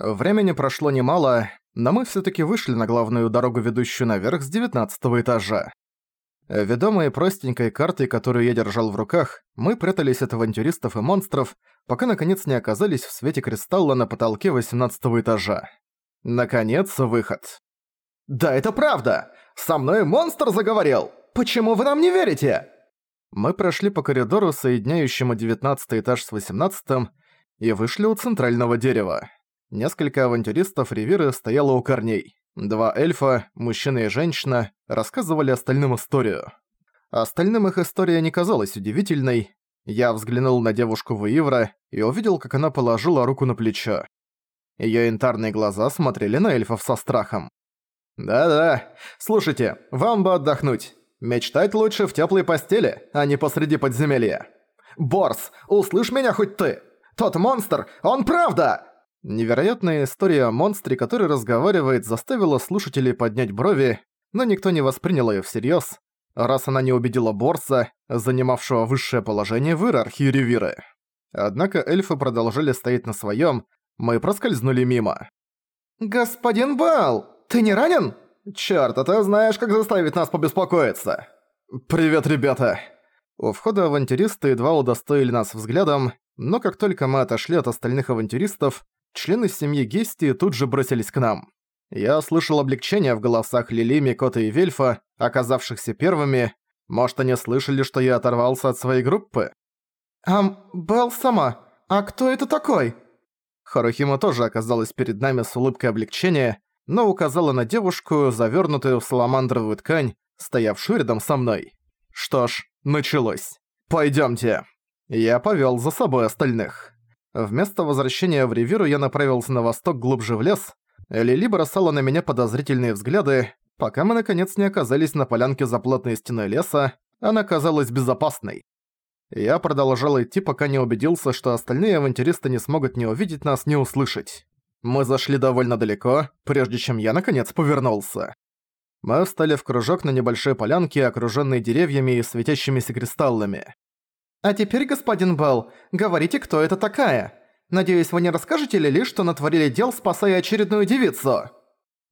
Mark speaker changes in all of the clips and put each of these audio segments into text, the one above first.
Speaker 1: Времени прошло немало, но мы всё-таки вышли на главную дорогу, ведущую наверх с девятнадцатого этажа. Ведомые простенькой картой, которую я держал в руках, мы прятались от авантюристов и монстров, пока наконец не оказались в свете кристалла на потолке восемнадцатого этажа. Наконец, выход.
Speaker 2: «Да это правда! Со мной монстр заговорил! Почему вы нам не верите?»
Speaker 1: Мы прошли по коридору, соединяющему девятнадцатый этаж с восемнадцатым, и вышли у центрального дерева. Несколько авантюристов Ривиры стояло у корней. Два эльфа, мужчина и женщина, рассказывали остальным историю. Остальным их история не казалась удивительной. Я взглянул на девушку Ваивра и увидел, как она положила руку на плечо. Её янтарные глаза смотрели на эльфов со страхом.
Speaker 2: «Да-да, слушайте, вам бы отдохнуть. Мечтать лучше в тёплой постели, а не посреди подземелья. Борс, услышь меня хоть ты! Тот монстр, он правда!»
Speaker 1: Невероятная история о монстре, который разговаривает, заставила слушателей поднять брови, но никто не воспринял её всерьёз, раз она не убедила Борса, занимавшего высшее положение в иерархии Ревиры. Однако эльфы продолжали стоять на своём, мы проскользнули мимо.
Speaker 2: «Господин Бал, ты не ранен? Чёрт, а ты знаешь, как заставить нас побеспокоиться!»
Speaker 1: «Привет, ребята!» У входа авантюристы едва удостоили нас взглядом, но как только мы отошли от остальных авантюристов, Члены семьи Гести тут же бросились к нам. Я слышал облегчение в голосах Лили, Микота и Вельфа, оказавшихся первыми. Может, они слышали, что я оторвался от своей группы?
Speaker 2: «Ам, Белл сама, а кто это такой?»
Speaker 1: Харухима тоже оказалась перед нами с улыбкой облегчения, но указала на девушку, завернутую в саламандровую ткань, стоявшую рядом со мной. Что ж, началось. Пойдемте. Я повел за собой остальных. Вместо возвращения в Ривиру я направился на восток глубже в лес. Лили бросала на меня подозрительные взгляды, пока мы наконец не оказались на полянке за плотной стеной леса, она казалась безопасной. Я продолжал идти, пока не убедился, что остальные авантюристы не смогут ни увидеть нас, ни услышать. Мы зашли довольно далеко, прежде чем я наконец повернулся. Мы встали в кружок на небольшой полянке, окружённой деревьями и светящимися кристаллами.
Speaker 2: «А теперь, господин Белл, говорите, кто это такая. Надеюсь, вы не расскажете Лили, что натворили дел, спасая очередную девицу?»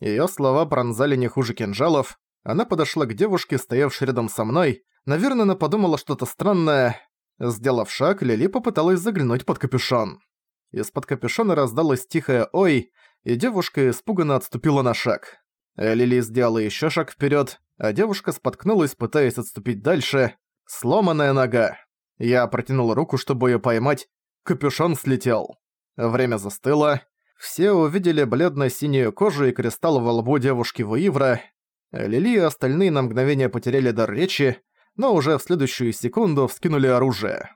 Speaker 1: Её слова пронзали не хуже кинжалов. Она подошла к девушке, стоявшей рядом со мной. Наверное, она подумала что-то странное. Сделав шаг, Лили попыталась заглянуть под капюшон. Из-под капюшона раздалось тихое «Ой», и девушка испуганно отступила на шаг. Лили сделала ещё шаг вперёд, а девушка споткнулась, пытаясь отступить дальше. Сломанная нога. Я протянул руку, чтобы её поймать. Капюшон слетел. Время застыло. Все увидели бледно-синюю кожу и кристалл во лбу девушки Вуивра. Лили и остальные на мгновение потеряли дар речи, но уже в следующую секунду вскинули оружие.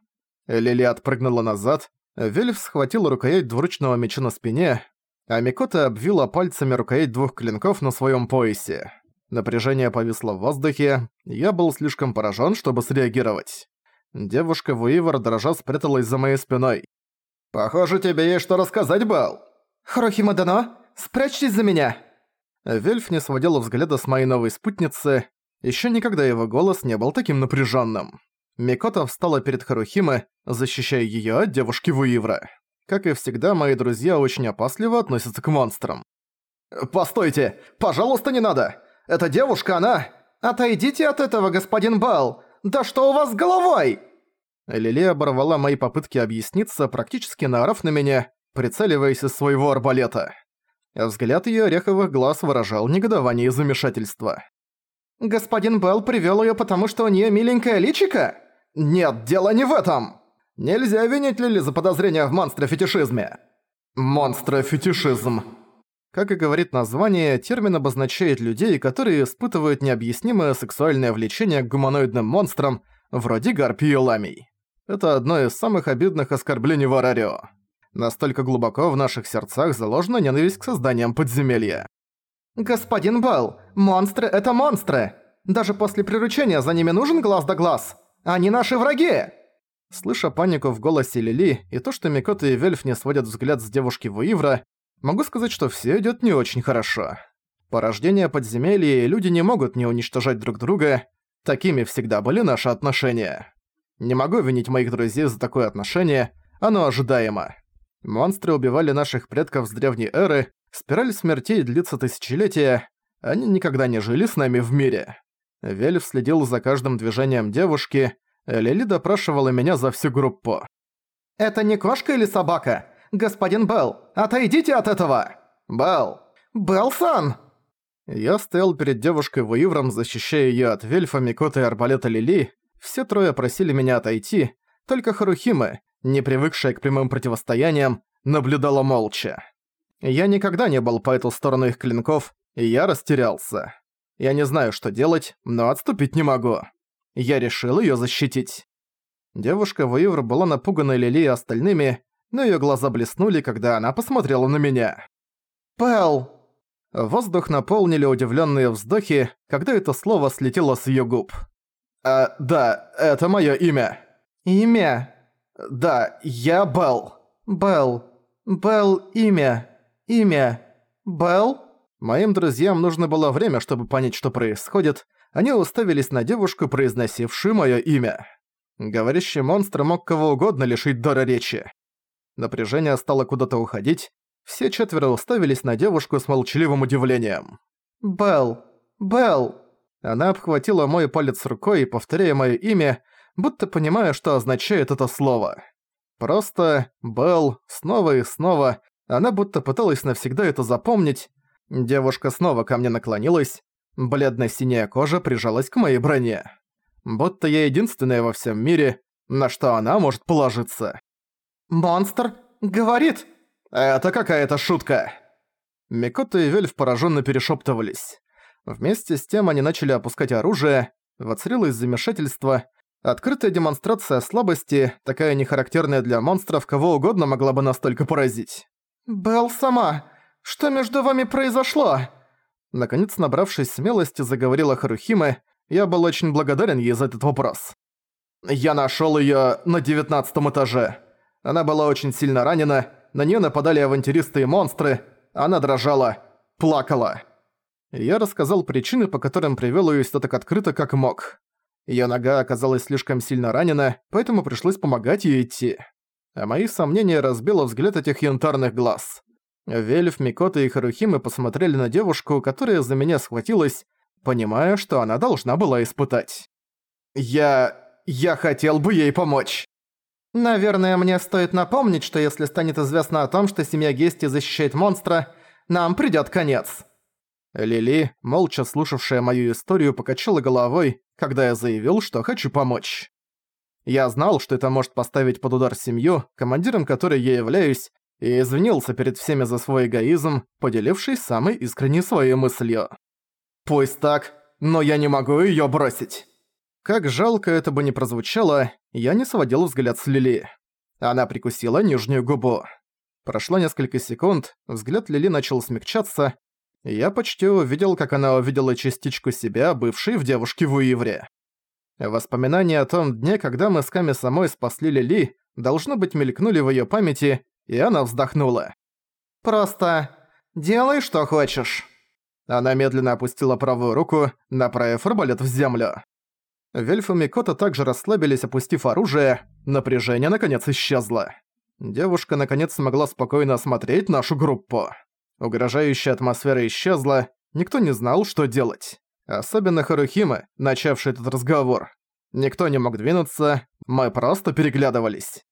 Speaker 1: Лили отпрыгнула назад, Вельф схватил рукоять двуручного меча на спине, а Микота обвила пальцами рукоять двух клинков на своем поясе. Напряжение повисло в воздухе, я был слишком поражен, чтобы среагировать. Девушка Вуивер дрожа спряталась за моей спиной.
Speaker 2: «Похоже, тебе есть что рассказать, Бал. «Хрохима Дано, спрячьтесь за меня!»
Speaker 1: Вельф не сводил взгляда с моей новой спутницы. Еще никогда его голос не был таким напряженным. Микота встала перед Харухиме, защищая ее от девушки Вуивра. Как и всегда, мои друзья очень опасливо относятся к монстрам.
Speaker 2: «Постойте! Пожалуйста, не надо! Эта девушка, она...» «Отойдите от этого, господин Бал! Да что у вас с головой?»
Speaker 1: Лили оборвала мои попытки объясниться, практически наорав на меня, прицеливаясь из своего арбалета. Взгляд её ореховых глаз выражал негодование и замешательство.
Speaker 2: «Господин Белл привёл её, потому что у неё миленькая личика? Нет, дело не в этом! Нельзя винить Лили за подозрения в монстрофетишизме!»
Speaker 1: «Монстрофетишизм», как и говорит название, термин обозначает людей, которые испытывают необъяснимое сексуальное влечение к гуманоидным монстрам, вроде гарпии ламий. Это одно из самых обидных оскорблений в Арарио. Настолько глубоко в наших сердцах заложена ненависть к созданиям подземелья.
Speaker 2: «Господин Белл, монстры — это монстры! Даже после приручения за ними нужен глаз да глаз! Они наши враги!»
Speaker 1: Слыша панику в голосе Лили и то, что Микота и Вельф не сводят взгляд с девушки Вуивра, Могу сказать, что все идет не очень хорошо. Порождение подземелья и люди не могут не уничтожать друг друга. Такими всегда были наши отношения. Не могу винить моих друзей за такое отношение, оно ожидаемо. Монстры убивали наших предков с древней эры, спираль смертей длится тысячелетия, они никогда не жили с нами в мире. Вельф следил за каждым движением девушки, Лили допрашивала меня за всю группу.
Speaker 2: «Это не кошка или собака? Господин Белл, отойдите от этого!» «Белл! Белл-сан!»
Speaker 1: Я стоял перед девушкой Вуивром, защищая её от Вельфа, Микота и арбалета Лили. Все трое просили меня отойти, только Харухима, не привыкшая к прямым противостояниям, наблюдала молча. Я никогда не был по эту сторону их клинков, и я растерялся. Я не знаю, что делать, но отступить не могу. Я решил её защитить. Девушка Вуивр была напугана Лили и остальными, но её глаза блеснули, когда она посмотрела на меня.
Speaker 2: «Пэл!»
Speaker 1: Воздух наполнили удивленные вздохи, когда это слово слетело с её губ. «А, да, это моё имя».
Speaker 2: «Имя?»
Speaker 1: «Да, я Белл».
Speaker 2: «Белл. Белл имя. Имя. Белл?»
Speaker 1: Моим друзьям нужно было время, чтобы понять, что происходит. Они уставились на девушку, произносившую моё имя. Говорящий монстр мог кого угодно лишить дара речи. Напряжение стало куда-то уходить. Все четверо уставились на девушку с молчаливым удивлением.
Speaker 2: «Белл. Белл».
Speaker 1: Она обхватила мой палец рукой, повторяя моё имя, будто понимая, что означает это слово. Просто Белл снова и снова, она будто пыталась навсегда это запомнить. Девушка снова ко мне наклонилась, бледно-синяя кожа прижалась к моей броне. Будто я единственная во всем мире, на что она может положиться.
Speaker 2: «Монстр говорит!»
Speaker 1: «Это какая-то шутка!» Микото и Вельф пораженно перешептывались. Вместе с тем они начали опускать оружие, воцарилось замешательство, открытая демонстрация слабости, такая нехарактерная для монстров, кого угодно могла бы настолько поразить.
Speaker 2: «Белл сама, что между вами произошло?»
Speaker 1: Наконец, набравшись смелости, заговорила Харухима, я был очень благодарен ей за этот вопрос. «Я нашёл её на девятнадцатом этаже. Она была очень сильно ранена, на неё нападали авантюристы и монстры, она дрожала, плакала». Я рассказал причины, по которым привёл её сюда так открыто, как мог. Её нога оказалась слишком сильно ранена, поэтому пришлось помогать ей идти. А мои сомнения разбило взгляд этих янтарных глаз. Вельф, Микота и Харухимы посмотрели на девушку, которая за меня схватилась, понимая, что она должна была испытать. «Я... я хотел бы ей помочь!»
Speaker 2: «Наверное, мне стоит напомнить, что если станет известно о том, что семья Гести защищает монстра, нам придёт конец».
Speaker 1: Лили, молча слушавшая мою историю, покачала головой, когда я заявил, что хочу помочь. Я знал, что это может поставить под удар семью, командиром которой я являюсь, и извинился перед всеми за свой эгоизм, поделившись самой искренней своей мыслью. «Пусть так, но я не могу её бросить». Как жалко это бы не прозвучало, я не сводил взгляд с Лили. Она прикусила нижнюю губу. Прошло несколько секунд, взгляд Лили начал смягчаться, и я почти увидел, как она увидела частичку себя, бывшей в девушке в Уивре. Воспоминания о том дне, когда мы с Ками самой спасли Лили, должно быть мелькнули в её памяти, и она вздохнула.
Speaker 2: «Просто делай, что хочешь».
Speaker 1: Она медленно опустила правую руку, направив арбалет в землю. Вельф и Микота также расслабились, опустив оружие. Напряжение наконец исчезло. Девушка наконец смогла спокойно осмотреть нашу группу. Угрожающая атмосфера исчезла, никто не знал, что делать. Особенно Харухима, начавший этот разговор. Никто не мог двинуться, мы просто переглядывались.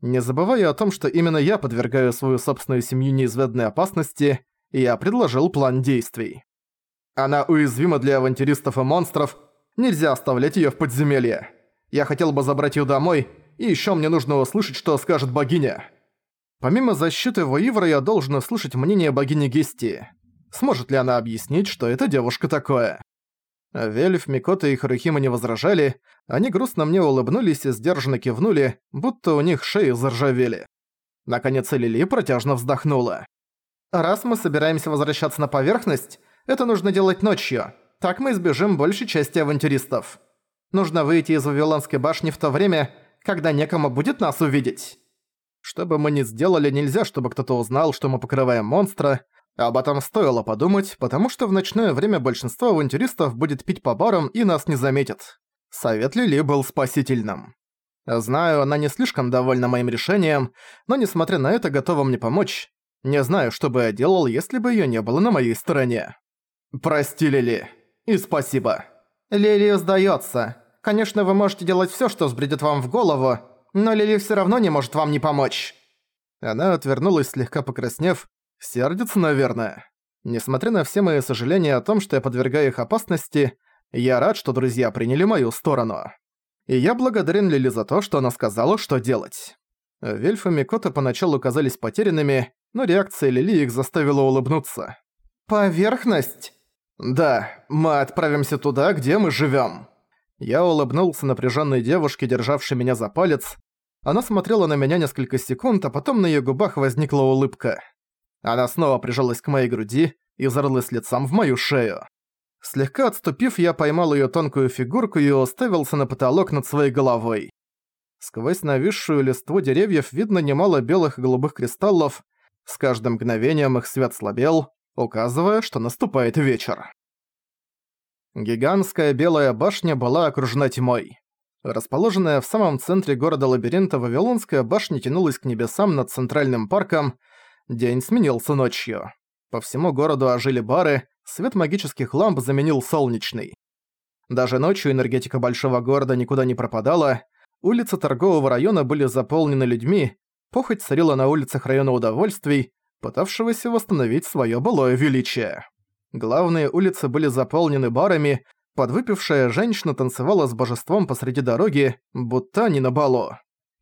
Speaker 1: Не забывая о том, что именно я подвергаю свою собственную семью неизведанной опасности, я предложил план действий. Она уязвима для авантюристов и монстров, нельзя оставлять её в подземелье. Я хотел бы забрать её домой, и ещё мне нужно услышать, что скажет богиня. Помимо защиты Воивра я должен услышать мнение богини Гести. Сможет ли она объяснить, что эта девушка такое? Вельф, Микота и Харухима не возражали, они грустно мне улыбнулись и сдержанно кивнули, будто у них шеи заржавели. Наконец Лили протяжно вздохнула.
Speaker 2: «Раз мы собираемся возвращаться на поверхность, это нужно делать ночью. Так мы избежим большей части авантюристов. Нужно выйти из Вавилонской башни в то время, когда некому будет нас увидеть.
Speaker 1: Что бы мы ни сделали, нельзя, чтобы кто-то узнал, что мы покрываем монстра. Об этом стоило подумать, потому что в ночное время большинство авантюристов будет пить по барам и нас не заметят. Совет Лили был спасительным. Знаю, она не слишком довольна моим решением, но несмотря на это готова мне помочь. Не знаю, что бы я делал, если бы её не было на моей стороне. Прости, Лили. И спасибо. Лили сдаётся. Конечно, вы можете делать всё, что взбредет вам в голову, но Лили всё равно не может вам не помочь. Она отвернулась, слегка покраснев. Сердится, наверное. Несмотря на все мои сожаления о том, что я подвергаю их опасности, я рад, что друзья приняли мою сторону. И я благодарен Лили за то, что она сказала, что делать. Вельф и Микота поначалу казались потерянными, но реакция Лили их заставила улыбнуться. «Поверхность?» «Да, мы отправимся туда, где мы живём». Я улыбнулся напряженной девушке, державшей меня за палец. Она смотрела на меня несколько секунд, а потом на её губах возникла улыбка. Она снова прижалась к моей груди и зарылась лицом в мою шею. Слегка отступив, я поймал её тонкую фигурку и уставился на потолок над своей головой. Сквозь нависшую листву деревьев видно немало белых и голубых кристаллов, с каждым мгновением их свет слабел, указывая, что наступает вечер. Гигантская белая башня была окружена тьмой. Расположенная в самом центре города-лабиринта Вавилонская башня тянулась к небесам над центральным парком, день сменился ночью. По всему городу ожили бары, свет магических ламп заменил солнечный. Даже ночью энергетика большого города никуда не пропадала, улицы торгового района были заполнены людьми, похоть царила на улицах района удовольствий, пытавшегося восстановить своё былое величие. Главные улицы были заполнены барами, подвыпившая женщина танцевала с божеством посреди дороги, будто не на балу.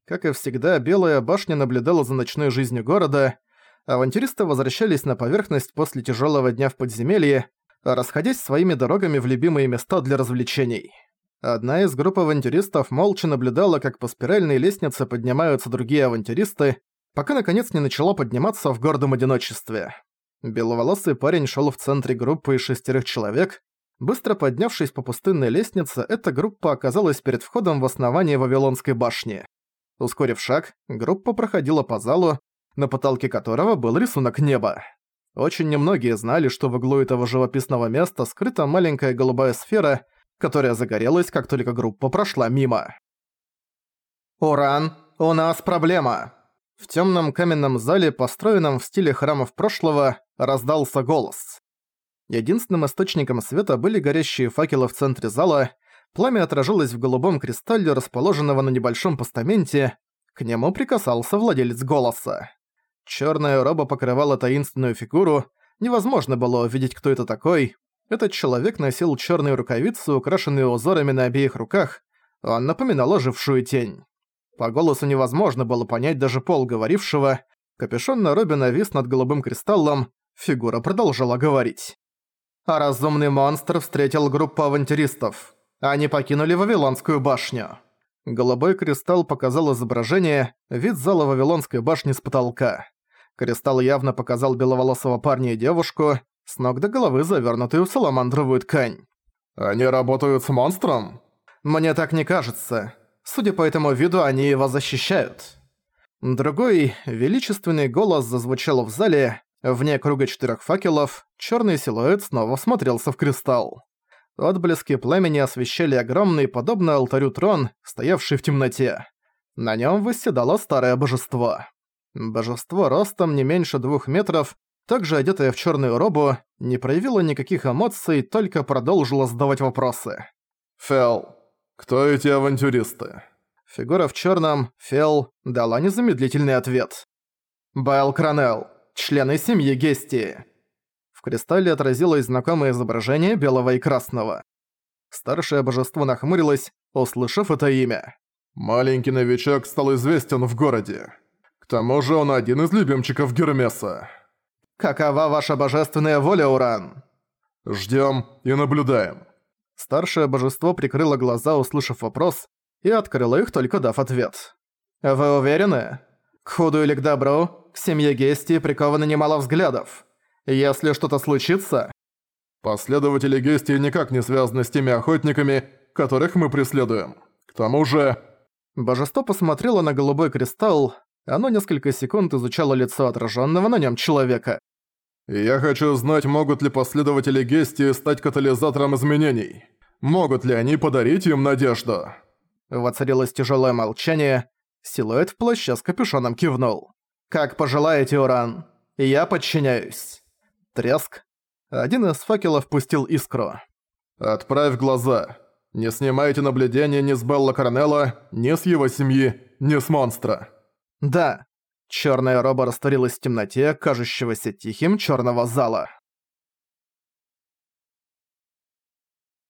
Speaker 1: Как и всегда, Белая башня наблюдала за ночной жизнью города, авантюристы возвращались на поверхность после тяжелого дня в подземелье, расходясь своими дорогами в любимые места для развлечений. Одна из групп авантюристов молча наблюдала, как по спиральной лестнице поднимаются другие авантюристы, пока наконец не начала подниматься в гордом одиночестве. Беловолосый парень шел в центре группы из шестерых человек. Быстро поднявшись по пустынной лестнице, эта группа оказалась перед входом в основание Вавилонской башни. Ускорив шаг, группа проходила по залу, на потолке которого был рисунок неба. Очень немногие знали, что в углу этого живописного места скрыта маленькая голубая сфера, которая загорелась, как только группа прошла мимо. «Уран, у нас проблема!» В темном каменном зале, построенном в стиле храмов прошлого, раздался голос. Единственным источником света были горящие факелы в центре зала, пламя отражалось в голубом кристалле, расположенного на небольшом постаменте, к нему прикасался владелец голоса. Черная роба покрывала таинственную фигуру, невозможно было увидеть, кто это такой. Этот человек носил черные рукавицы, украшенные узорами на обеих руках, он напоминал ожившую тень. По голосу невозможно было понять даже пол говорившего, капюшон на робе навис над голубым кристаллом, фигура продолжала говорить. А разумный монстр встретил группу авантюристов. Они покинули Вавилонскую башню. Голубой кристалл показал изображение, вид зала Вавилонской башни с потолка. Кристалл явно показал беловолосого парня и девушку, с ног до головы завернутую в саламандровую ткань.
Speaker 2: «Они работают с монстром?»
Speaker 1: «Мне так не кажется. Судя по этому виду, они его защищают». Другой, величественный голос зазвучал в зале, вне круга четырех факелов, черный силуэт снова смотрелся в кристалл. Отблески пламени освещали огромный, подобно алтарю трон, стоявший в темноте. На нем восседало старое божество. Божество ростом не меньше двух метров, также одетое в черную робу, не проявило никаких эмоций, только продолжило задавать вопросы.
Speaker 2: «Фел, кто эти авантюристы?»
Speaker 1: Фигура в черном, Фел, дала незамедлительный ответ. «Байл Кранел, члены семьи Гестии». В кристалле отразилось знакомое изображение белого и красного. Старшее божество нахмурилось, услышав это имя.
Speaker 2: «Маленький новичок стал известен в городе. К тому же он один из любимчиков Гермеса.
Speaker 1: Какова ваша божественная воля, Уран?
Speaker 2: Ждем и наблюдаем.
Speaker 1: Старшее божество прикрыло глаза, услышав вопрос, и открыло их, только дав ответ. Вы уверены? К худу или к добру, к семье Гести приковано немало взглядов. Если что-то случится...
Speaker 2: Последователи Гести никак не связаны с теми охотниками, которых мы преследуем. К тому же...
Speaker 1: Божество посмотрело на голубой кристалл, оно несколько секунд изучало лицо отраженного на нем человека.
Speaker 2: «Я хочу знать, могут ли последователи Гести стать катализатором изменений. Могут ли они подарить им надежду?»
Speaker 1: Воцарилось тяжелое молчание. Силуэт в плаще с капюшоном кивнул. «Как пожелаете, Уран. Я подчиняюсь». Треск. Один из факелов пустил искру.
Speaker 2: «Отправь глаза. Не снимайте наблюдения ни с Белла Корнелла, ни с его семьи, ни с монстра».
Speaker 1: «Да». Чёрная роба растворилась в темноте, кажущегося тихим чёрного зала.